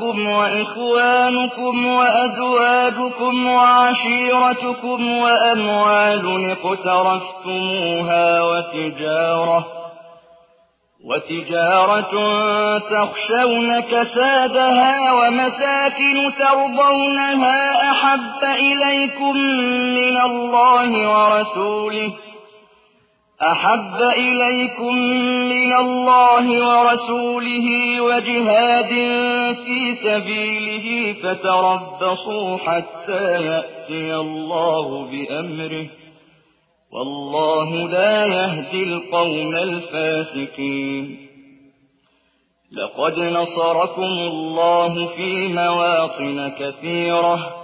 وأبناؤكم وإخوانكم وأزواجكم وعشيرتكم وأموال اقترفتموها وتجارة وتجارة تخشون كسادها ومساكن ترضونها أحب إليكم من الله ورسوله أحب إليكم من الله ورسوله وجهاد في سبيله فتربصوا حتى يأتي الله بأمره. والله لا يهدي القوم الفاسقين. لقد نصركم الله في مواطن كثيرة.